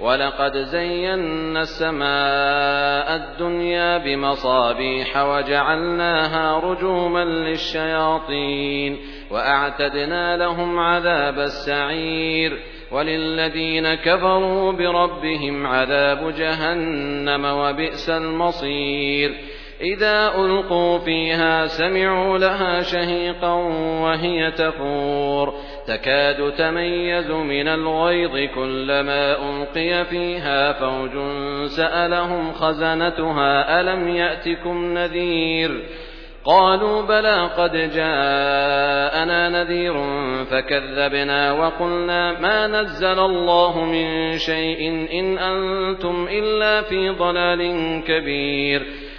ولقد زينا السماء الدنيا بمصابيح وجعلناها رجوما للشياطين وأعتدنا لهم عذاب السعير وللذين كفروا بربهم عذاب جهنم وبئس المصير إذا ألقوا فيها سمعوا لها شهيقا وهي تفور تكاد تميز من الغيظ كلما ألقي فيها فوج سألهم خزنتها ألم يأتكم نذير؟ قالوا بلى قد جاءنا نذير فكذبنا وقلنا ما نزل الله من شيء إن أنتم إلا في ضلال كبير.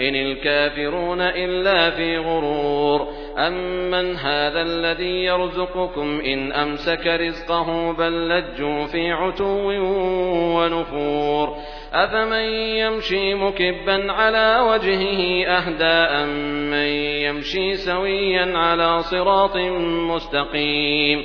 إن الكافرون إلا في غرور. أمن هذا الذي يرزقكم إن أمسك رزقه بل لجوا في عتو ونفور. أفمن يمشي مكبا على وجهه أهدى أمن يمشي سويا على صراط مستقيم.